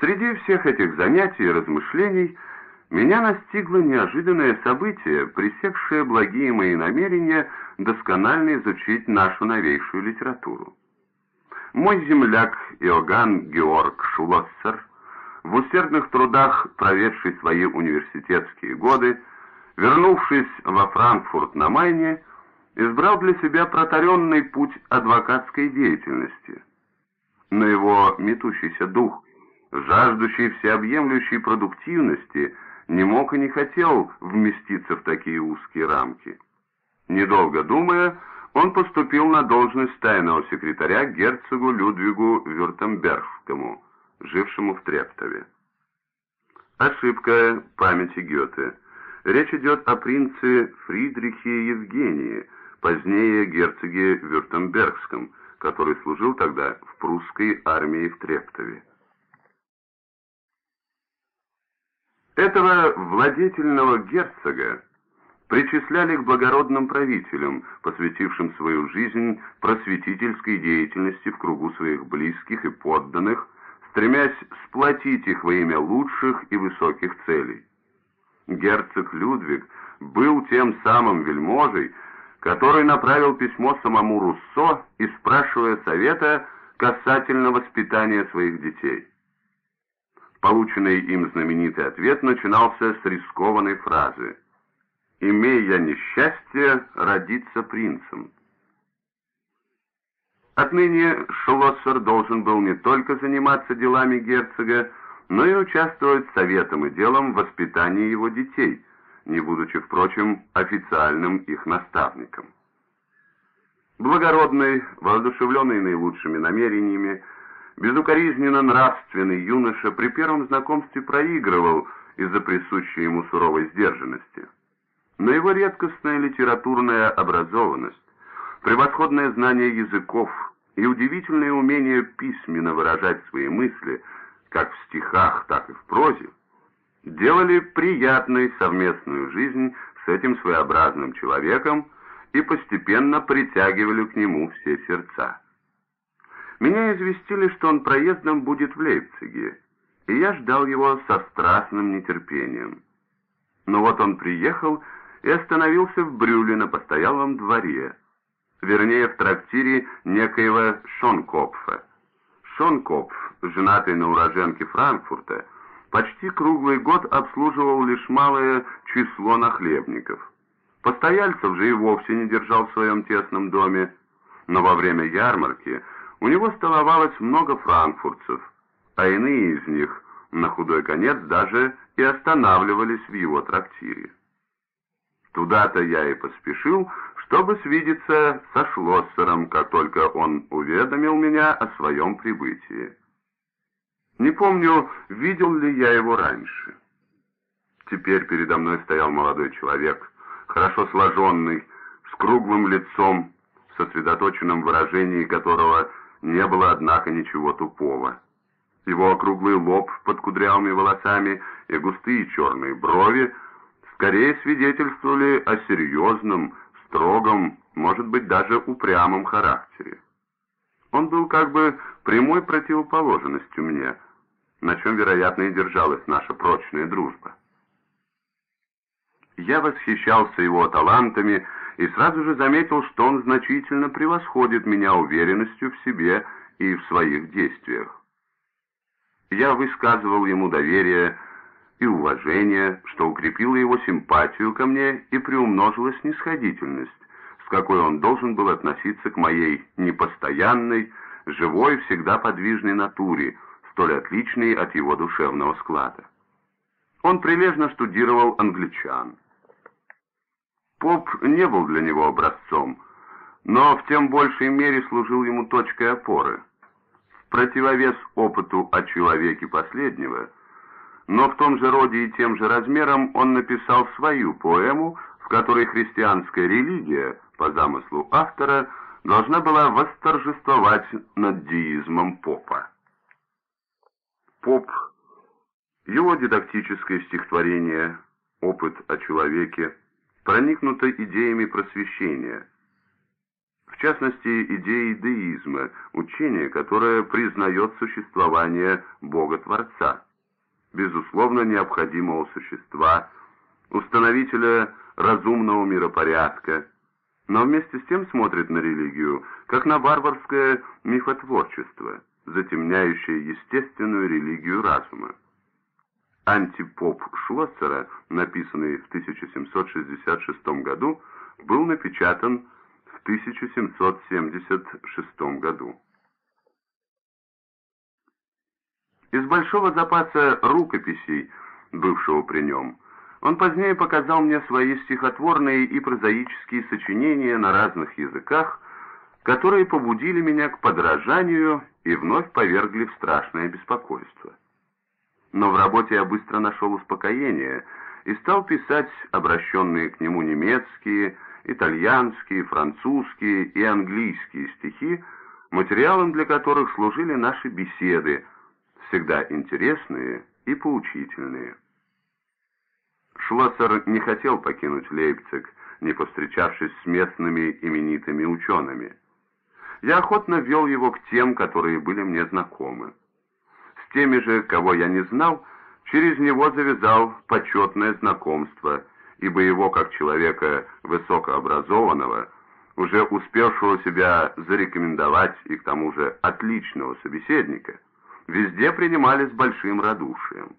Среди всех этих занятий и размышлений меня настигло неожиданное событие, пресекшее благие мои намерения досконально изучить нашу новейшую литературу. Мой земляк Иоганн Георг Шлоссер, в усердных трудах проведший свои университетские годы, вернувшись во Франкфурт на Майне, избрал для себя протаренный путь адвокатской деятельности. Но его метущийся дух, жаждущий всеобъемлющей продуктивности, не мог и не хотел вместиться в такие узкие рамки. Недолго думая, он поступил на должность тайного секретаря герцогу Людвигу Вюртембергскому, жившему в Трептове. Ошибка памяти Гёте. Речь идет о принце Фридрихе Евгении, позднее герцоге Вюртембергском, который служил тогда в прусской армии в Трептове. Этого владетельного герцога причисляли к благородным правителям, посвятившим свою жизнь просветительской деятельности в кругу своих близких и подданных, стремясь сплотить их во имя лучших и высоких целей. Герцог Людвиг был тем самым вельможей, который направил письмо самому Руссо и спрашивая совета касательно воспитания своих детей. Полученный им знаменитый ответ начинался с рискованной фразы «Имея несчастье родиться принцем». Отныне Шлоссер должен был не только заниматься делами герцога, но и участвовать советом и делом в воспитании его детей, не будучи, впрочем, официальным их наставником. Благородный, воодушевленный наилучшими намерениями, Безукоризненно нравственный юноша при первом знакомстве проигрывал из-за присущей ему суровой сдержанности. Но его редкостная литературная образованность, превосходное знание языков и удивительное умение письменно выражать свои мысли, как в стихах, так и в прозе, делали приятной совместную жизнь с этим своеобразным человеком и постепенно притягивали к нему все сердца. Меня известили, что он проездом будет в Лейпциге, и я ждал его со страстным нетерпением. Но вот он приехал и остановился в Брюле на постоялом дворе, вернее, в трактире некоего Шонкопфа. Шонкопф, женатый на уроженке Франкфурта, почти круглый год обслуживал лишь малое число нахлебников. Постояльцев же и вовсе не держал в своем тесном доме, но во время ярмарки – у него столовалось много франкфуртцев, а иные из них на худой конец даже и останавливались в его трактире. Туда-то я и поспешил, чтобы свидеться со Шлоссером, как только он уведомил меня о своем прибытии. Не помню, видел ли я его раньше. Теперь передо мной стоял молодой человек, хорошо сложенный, с круглым лицом, в сосредоточенном выражении которого не было, однако, ничего тупого. Его округлый лоб под кудрявыми волосами и густые черные брови скорее свидетельствовали о серьезном, строгом, может быть, даже упрямом характере. Он был как бы прямой противоположностью мне, на чем, вероятно, и держалась наша прочная дружба. Я восхищался его талантами и сразу же заметил, что он значительно превосходит меня уверенностью в себе и в своих действиях. Я высказывал ему доверие и уважение, что укрепило его симпатию ко мне и приумножило снисходительность, с какой он должен был относиться к моей непостоянной, живой, всегда подвижной натуре, столь отличной от его душевного склада. Он прилежно штудировал англичан. Поп не был для него образцом, но в тем большей мере служил ему точкой опоры. В противовес опыту о человеке последнего, но в том же роде и тем же размером он написал свою поэму, в которой христианская религия, по замыслу автора, должна была восторжествовать над деизмом Попа. Поп, его дидактическое стихотворение «Опыт о человеке» проникнута идеями просвещения. В частности идеи деизма, учение, которое признает существование Бога-Творца, безусловно необходимого существа, установителя разумного миропорядка, но вместе с тем смотрит на религию, как на варварское мифотворчество, затемняющее естественную религию разума. Антипоп Шлоссера, написанный в 1766 году, был напечатан в 1776 году. Из большого запаса рукописей, бывшего при нем, он позднее показал мне свои стихотворные и прозаические сочинения на разных языках, которые побудили меня к подражанию и вновь повергли в страшное беспокойство. Но в работе я быстро нашел успокоение и стал писать обращенные к нему немецкие, итальянские, французские и английские стихи, материалом для которых служили наши беседы, всегда интересные и поучительные. Шлоссер не хотел покинуть Лейпциг, не повстречавшись с местными именитыми учеными. Я охотно вел его к тем, которые были мне знакомы. С теми же, кого я не знал, через него завязал почетное знакомство, ибо его, как человека высокообразованного, уже успевшего себя зарекомендовать и к тому же отличного собеседника, везде принимали с большим радушием.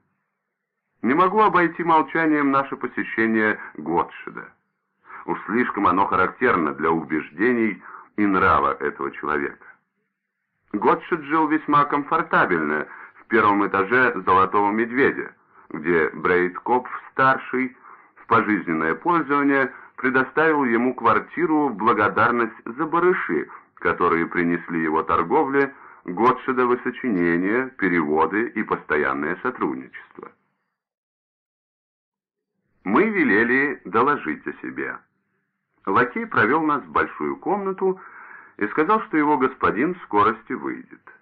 Не могу обойти молчанием наше посещение Готшеда. Уж слишком оно характерно для убеждений и нрава этого человека. Готшед жил весьма комфортабельно первом этаже «Золотого медведя», где Брейдкопф-старший в пожизненное пользование предоставил ему квартиру в благодарность за барыши, которые принесли его торговле Готшедовы сочинения, переводы и постоянное сотрудничество. Мы велели доложить о себе. Лакей провел нас в большую комнату и сказал, что его господин в скорости выйдет.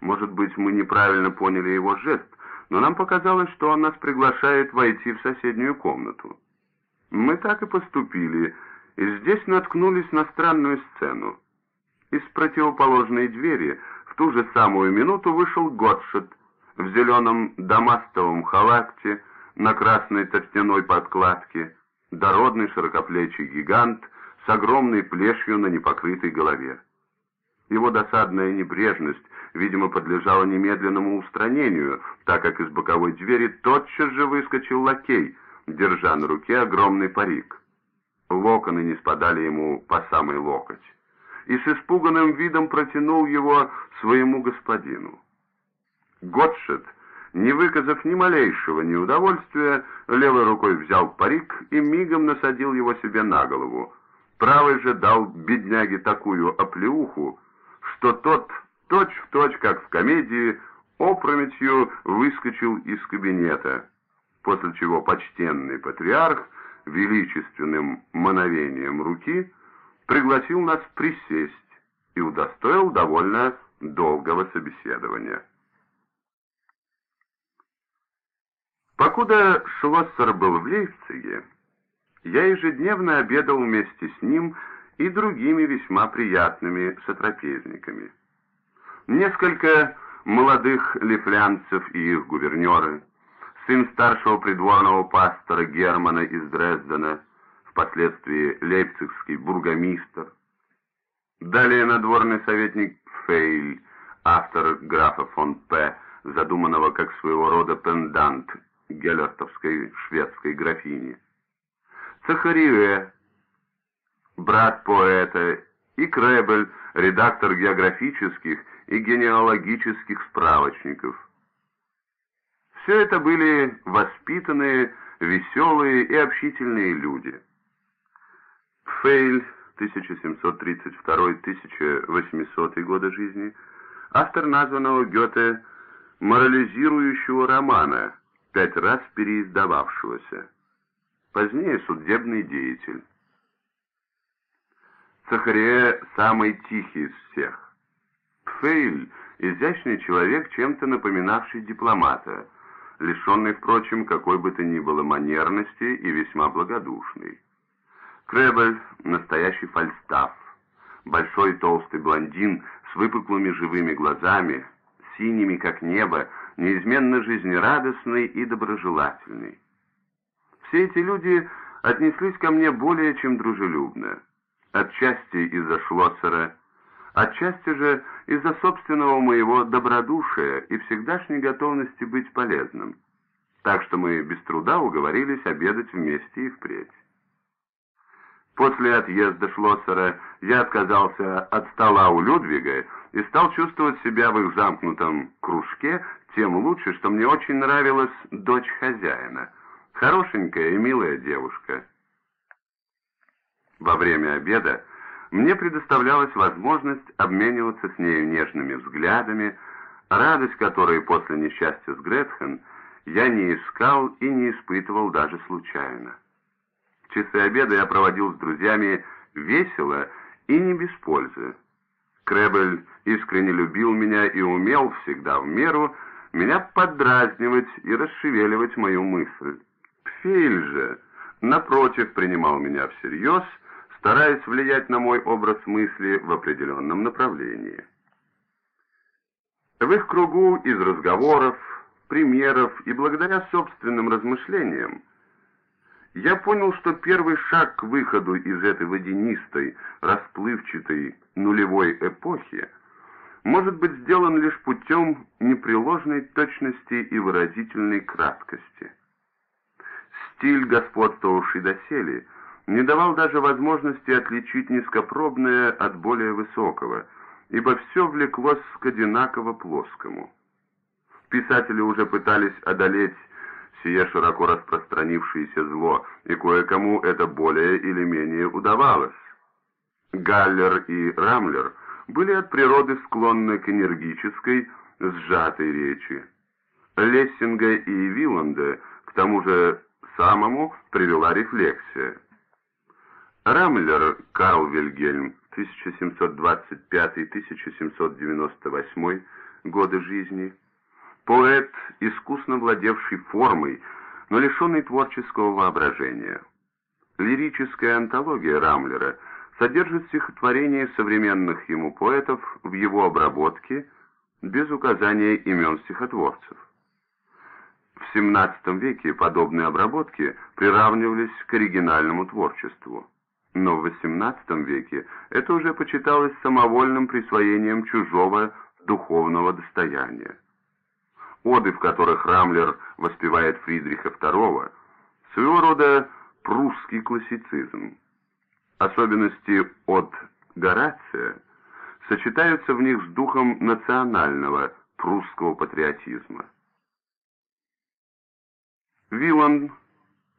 Может быть, мы неправильно поняли его жест, но нам показалось, что он нас приглашает войти в соседнюю комнату. Мы так и поступили, и здесь наткнулись на странную сцену. Из противоположной двери в ту же самую минуту вышел Готшет в зеленом дамастовом халате, на красной торстяной подкладке, дородный широкоплечий гигант с огромной плешью на непокрытой голове. Его досадная небрежность, видимо, подлежала немедленному устранению, так как из боковой двери тотчас же выскочил лакей, держа на руке огромный парик. Локоны не спадали ему по самый локоть, и с испуганным видом протянул его своему господину. Готшет — не выказав ни малейшего неудовольствия, левой рукой взял парик и мигом насадил его себе на голову. Правой же дал бедняге такую оплеуху, что тот, точь-в-точь, точь, как в комедии, опрометью выскочил из кабинета, после чего почтенный патриарх величественным мановением руки пригласил нас присесть и удостоил довольно долгого собеседования. Покуда Шлоссер был в Лейпциге, я ежедневно обедал вместе с ним и другими весьма приятными сотрапезниками. Несколько молодых лифлянцев и их гувернеры, сын старшего придворного пастора Германа из Дрездена, впоследствии лейпцигский бургомистр, далее надворный советник Фейль, автор графа фон П., задуманного как своего рода пендант гелертовской шведской графини. Цахариэ, брат поэта, и Кребель, редактор географических и генеалогических справочников. Все это были воспитанные, веселые и общительные люди. Фейль, 1732-1800 годы жизни, автор названного Гёте морализирующего романа пять раз переиздававшегося. Позднее судебный деятель. Цахария самый тихий из всех. Фейль – изящный человек, чем-то напоминавший дипломата, лишенный, впрочем, какой бы то ни было манерности и весьма благодушный. Кребель – настоящий фальстаф, большой толстый блондин с выпуклыми живыми глазами, синими, как небо, неизменно жизнерадостный и доброжелательный. Все эти люди отнеслись ко мне более чем дружелюбно, отчасти из-за Шлоссера, отчасти же из-за собственного моего добродушия и всегдашней готовности быть полезным. Так что мы без труда уговорились обедать вместе и впредь. После отъезда Шлоссера я отказался от стола у Людвига и стал чувствовать себя в их замкнутом кружке тем лучше, что мне очень нравилась дочь хозяина, хорошенькая и милая девушка. Во время обеда мне предоставлялась возможность обмениваться с нею нежными взглядами, радость которой после несчастья с Гретхен я не искал и не испытывал даже случайно. Часы обеда я проводил с друзьями весело и не без пользы. Кребель искренне любил меня и умел всегда в меру меня поддразнивать и расшевеливать мою мысль. Пфейль же, напротив, принимал меня всерьез, стараясь влиять на мой образ мысли в определенном направлении. В их кругу из разговоров, примеров и благодаря собственным размышлениям я понял, что первый шаг к выходу из этой водянистой, расплывчатой нулевой эпохи может быть сделан лишь путем непреложной точности и выразительной краткости. Стиль, господствовавший доселе, не давал даже возможности отличить низкопробное от более высокого, ибо все влеклось к одинаково плоскому. Писатели уже пытались одолеть сие широко распространившееся зло, и кое-кому это более или менее удавалось. Галлер и Рамлер были от природы склонны к энергической, сжатой речи. Лессинга и Виланда к тому же самому привела рефлексия. Рамлер Карл Вильгельм 1725-1798 годы жизни – Поэт, искусно владевший формой, но лишенный творческого воображения. Лирическая антология Рамлера содержит стихотворения современных ему поэтов в его обработке без указания имен стихотворцев. В XVII веке подобные обработки приравнивались к оригинальному творчеству, но в XVIII веке это уже почиталось самовольным присвоением чужого духовного достояния оды, в которых Рамлер воспевает Фридриха II, своего рода прусский классицизм. Особенности от Горация сочетаются в них с духом национального прусского патриотизма. Вилан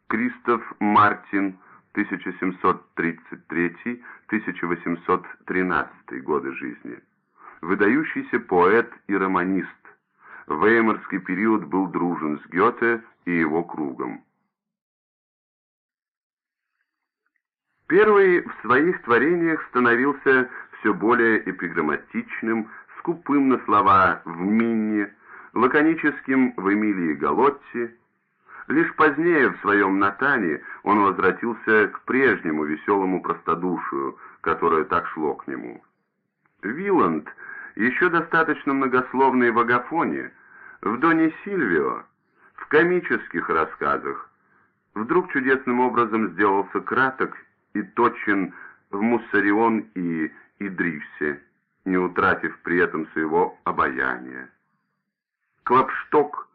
Кристоф Мартин 1733-1813 годы жизни. Выдающийся поэт и романист, Веймарский период был дружен с Гёте и его кругом. Первый в своих творениях становился все более эпиграмматичным, скупым на слова в Минне, лаконическим в Эмилии Галотти. Лишь позднее в своем Натане он возвратился к прежнему веселому простодушию, которое так шло к нему. Виланд — еще достаточно многословный в Агафоне, в Доне Сильвио, в комических рассказах, вдруг чудесным образом сделался краток и точен в Муссарион и Идрифсе, не утратив при этом своего обаяния. Клопшток,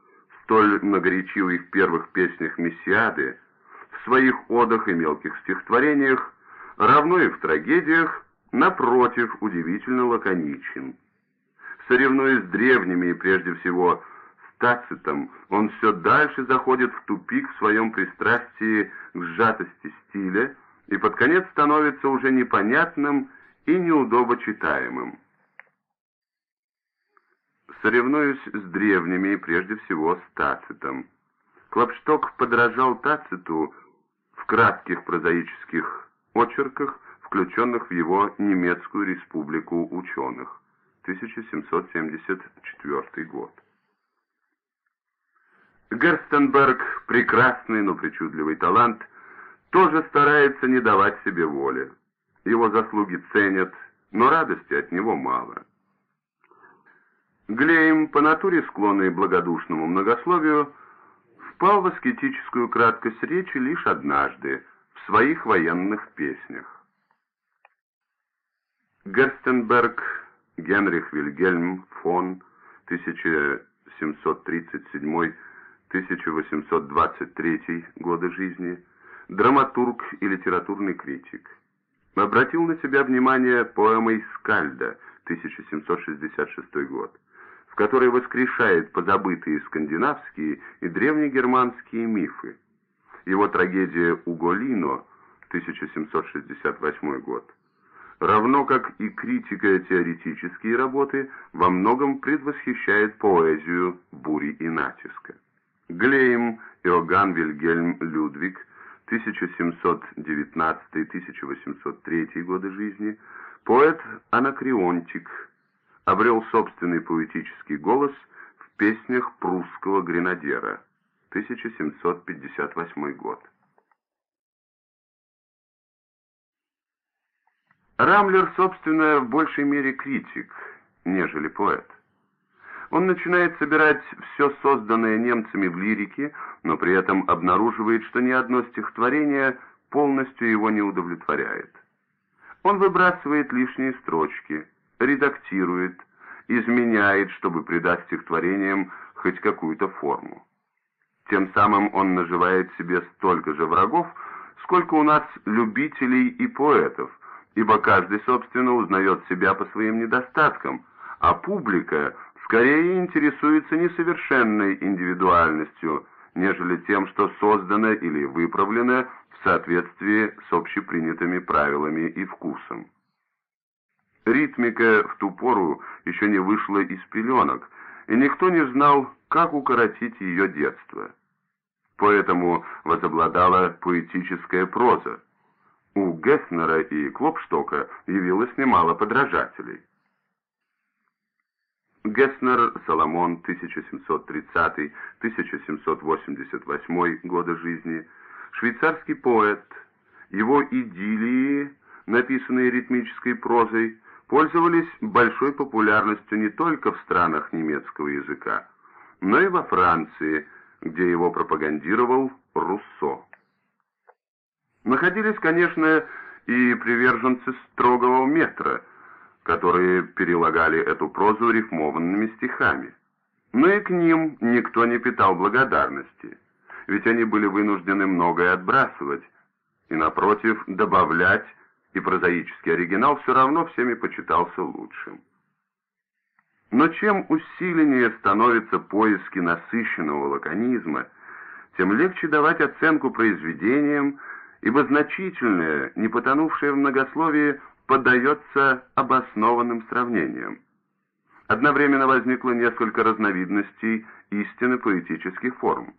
столь многоречивый в первых песнях Мессиады, в своих одах и мелких стихотворениях, равно и в трагедиях, напротив, удивительно лаконичен. Соревнуясь с древними и прежде всего с Тацитом, он все дальше заходит в тупик в своем пристрастии к сжатости стиля и под конец становится уже непонятным и неудобочитаемым. Соревнуясь с древними и прежде всего с Тацитом. Клопшток подражал Тациту в кратких прозаических очерках, включенных в его немецкую республику ученых. 1774 год. Герстенберг, прекрасный, но причудливый талант, тоже старается не давать себе воли. Его заслуги ценят, но радости от него мало. Глейм, по натуре склонный благодушному многословию, впал в аскетическую краткость речи лишь однажды, в своих военных песнях. Герстенберг Генрих Вильгельм фон 1737-1823 годы жизни, драматург и литературный критик, обратил на себя внимание поэмой «Скальда» 1766 год, в которой воскрешает позабытые скандинавские и древнегерманские мифы. Его трагедия «Уголино» 1768 год равно как и критика теоретические работы, во многом предвосхищает поэзию бури и натиска. Глейм Иоганн Вильгельм Людвиг 1719-1803 годы жизни, поэт-анакреонтик, обрел собственный поэтический голос в песнях прусского гренадера, 1758 год. Рамлер, собственно, в большей мере критик, нежели поэт. Он начинает собирать все созданное немцами в лирике, но при этом обнаруживает, что ни одно стихотворение полностью его не удовлетворяет. Он выбрасывает лишние строчки, редактирует, изменяет, чтобы придать стихотворениям хоть какую-то форму. Тем самым он наживает себе столько же врагов, сколько у нас любителей и поэтов – ибо каждый, собственно, узнает себя по своим недостаткам, а публика скорее интересуется несовершенной индивидуальностью, нежели тем, что создано или выправлено в соответствии с общепринятыми правилами и вкусом. Ритмика в ту пору еще не вышла из пеленок, и никто не знал, как укоротить ее детство. Поэтому возобладала поэтическая проза, у Гефнера и Клопштока явилось немало подражателей. Геснер Соломон 1730-1788 годы жизни, швейцарский поэт, его идиллии, написанные ритмической прозой, пользовались большой популярностью не только в странах немецкого языка, но и во Франции, где его пропагандировал Руссо. Находились, конечно, и приверженцы строгого метра, которые перелагали эту прозу рифмованными стихами. Но и к ним никто не питал благодарности, ведь они были вынуждены многое отбрасывать, и, напротив, добавлять, и прозаический оригинал все равно всеми почитался лучшим. Но чем усиленнее становятся поиски насыщенного лаконизма, тем легче давать оценку произведениям, ибо значительное, не потонувшее в многословии, поддается обоснованным сравнениям. Одновременно возникло несколько разновидностей истины поэтических форм.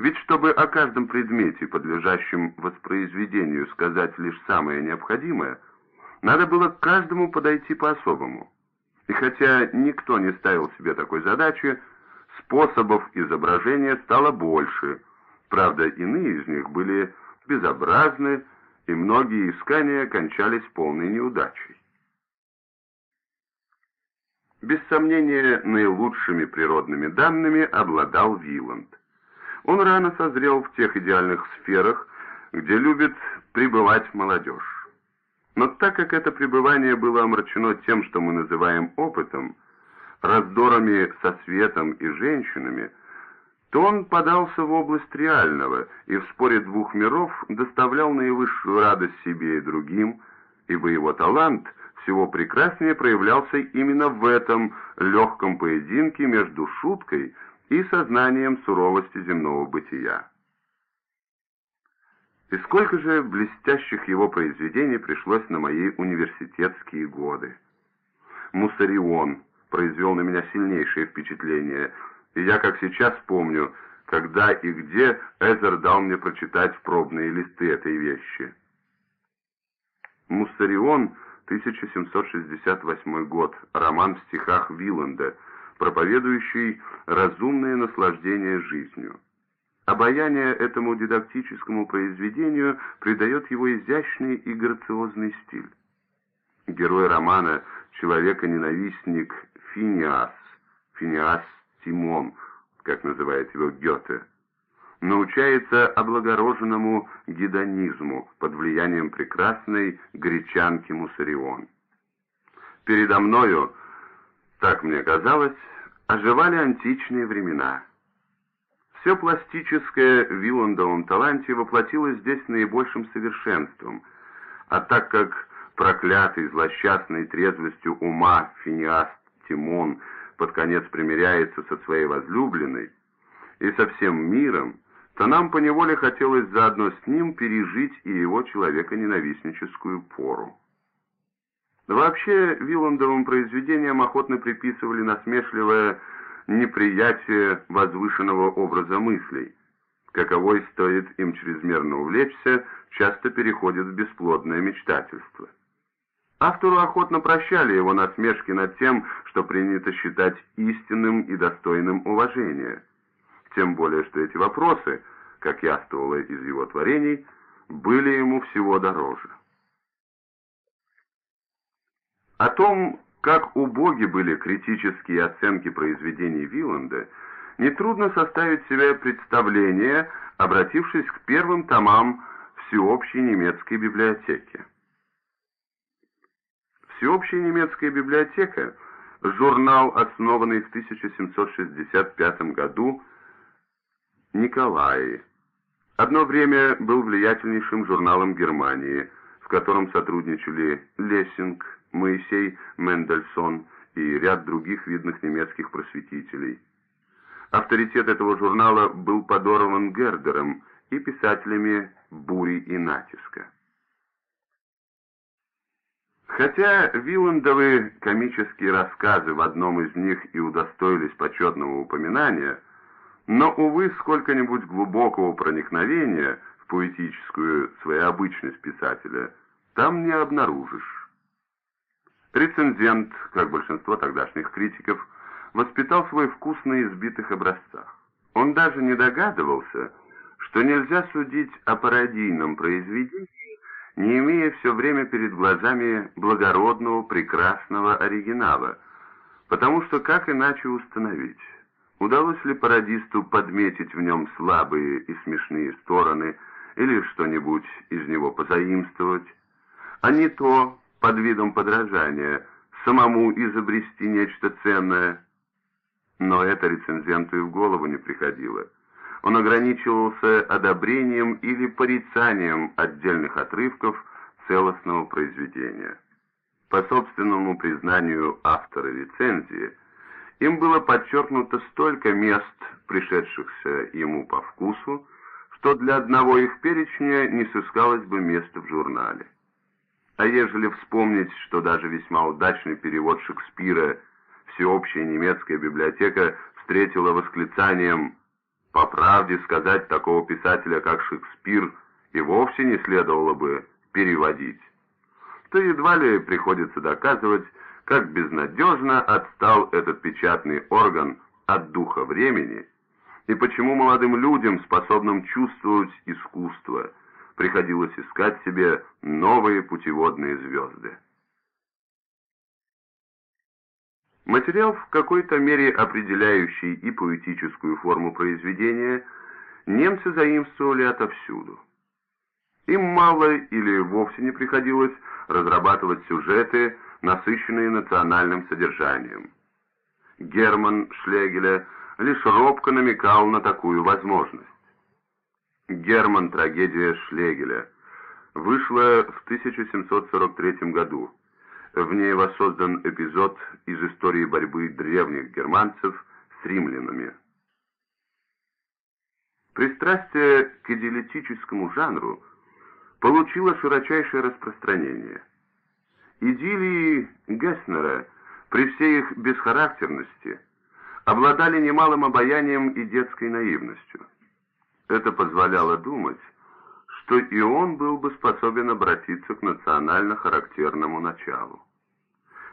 Ведь чтобы о каждом предмете, подлежащем воспроизведению, сказать лишь самое необходимое, надо было к каждому подойти по-особому. И хотя никто не ставил себе такой задачи, способов изображения стало больше. Правда, иные из них были безобразны, и многие искания кончались полной неудачей. Без сомнения, наилучшими природными данными обладал Виланд. Он рано созрел в тех идеальных сферах, где любит пребывать молодежь. Но так как это пребывание было омрачено тем, что мы называем опытом, раздорами со светом и женщинами, то он подался в область реального и в споре двух миров доставлял наивысшую радость себе и другим, ибо его талант всего прекраснее проявлялся именно в этом легком поединке между шуткой и сознанием суровости земного бытия. И сколько же блестящих его произведений пришлось на мои университетские годы. «Муссарион» произвел на меня сильнейшее впечатление – и я как сейчас помню, когда и где Эзер дал мне прочитать пробные листы этой вещи. Муссарион, 1768 год, роман в стихах Виланда, проповедующий разумное наслаждение жизнью. Обаяние этому дидактическому произведению придает его изящный и грациозный стиль. герой романа «Человека-ненавистник» Финиас, Финиас Тимон, как называет его Гёте, научается облагороженному гедонизму под влиянием прекрасной гречанки Мусарион. Передо мною, так мне казалось, оживали античные времена. Все пластическое в Виландовом таланте воплотилось здесь наибольшим совершенством, а так как проклятый злосчастной трезвостью ума Финиас Тимон под конец примиряется со своей возлюбленной и со всем миром, то нам поневоле хотелось заодно с ним пережить и его человеконенавистническую пору. Вообще, Виландовым произведениям охотно приписывали насмешливое неприятие возвышенного образа мыслей. Каковой стоит им чрезмерно увлечься, часто переходит в бесплодное мечтательство. Автору охотно прощали его насмешки над тем, что принято считать истинным и достойным уважения. Тем более, что эти вопросы, как яствовало из его творений, были ему всего дороже. О том, как убоги были критические оценки произведений Виланда, нетрудно составить себе представление, обратившись к первым томам всеобщей немецкой библиотеки. Всеобщая немецкая библиотека – журнал, основанный в 1765 году Николаи. Одно время был влиятельнейшим журналом Германии, в котором сотрудничали Лессинг, Моисей Мендельсон и ряд других видных немецких просветителей. Авторитет этого журнала был подорван Гердером и писателями «Бури и натиска». Хотя Виландовы комические рассказы в одном из них и удостоились почетного упоминания, но, увы, сколько-нибудь глубокого проникновения в поэтическую своеобычность писателя там не обнаружишь. Рецензент, как большинство тогдашних критиков, воспитал свой вкус на избитых образцах. Он даже не догадывался, что нельзя судить о пародийном произведении, не имея все время перед глазами благородного, прекрасного оригинала, потому что как иначе установить, удалось ли пародисту подметить в нем слабые и смешные стороны или что-нибудь из него позаимствовать, а не то, под видом подражания, самому изобрести нечто ценное. Но это рецензенту и в голову не приходило. Он ограничивался одобрением или порицанием отдельных отрывков целостного произведения. По собственному признанию автора рецензии, им было подчеркнуто столько мест, пришедшихся ему по вкусу, что для одного их перечня не сыскалось бы места в журнале. А ежели вспомнить, что даже весьма удачный перевод Шекспира всеобщая немецкая библиотека встретила восклицанием «По правде сказать, такого писателя, как Шекспир, и вовсе не следовало бы переводить», то едва ли приходится доказывать, как безнадежно отстал этот печатный орган от духа времени и почему молодым людям, способным чувствовать искусство, приходилось искать себе новые путеводные звезды. Материал, в какой-то мере определяющий и поэтическую форму произведения, немцы заимствовали отовсюду. Им мало или вовсе не приходилось разрабатывать сюжеты, насыщенные национальным содержанием. Герман Шлегеля лишь робко намекал на такую возможность. Герман. Трагедия Шлегеля. Вышла в 1743 году. В ней воссоздан эпизод из истории борьбы древних германцев с римлянами. Пристрастие к идиллетическому жанру получило широчайшее распространение. Идиллии Гесснера при всей их бесхарактерности обладали немалым обаянием и детской наивностью. Это позволяло думать, что и он был бы способен обратиться к национально характерному началу.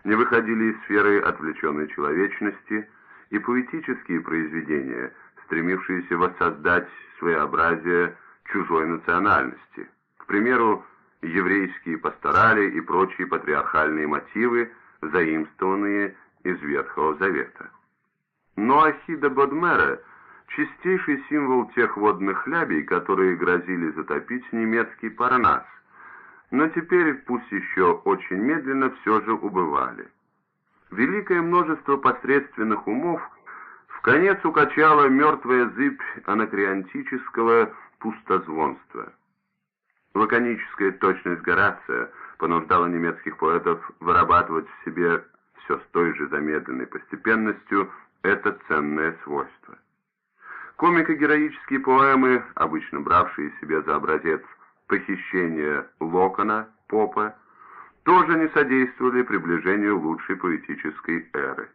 Не выходили из сферы отвлеченной человечности и поэтические произведения, стремившиеся воссоздать своеобразие чужой национальности. К примеру, еврейские пасторали и прочие патриархальные мотивы, заимствованные из Ветхого Завета. Но Ахида Бодмера – чистейший символ тех водных хлябей, которые грозили затопить немецкий Парнас, но теперь, пусть еще очень медленно, все же убывали. Великое множество посредственных умов в конец укачало мертвая зыбь анакреонтического пустозвонства. Лаконическая точность Горация понуждала немецких поэтов вырабатывать в себе все с той же замедленной постепенностью это ценное свойство. Комико-героические поэмы, обычно бравшие себе за образец похищение Локона, Попа, тоже не содействовали приближению лучшей поэтической эры.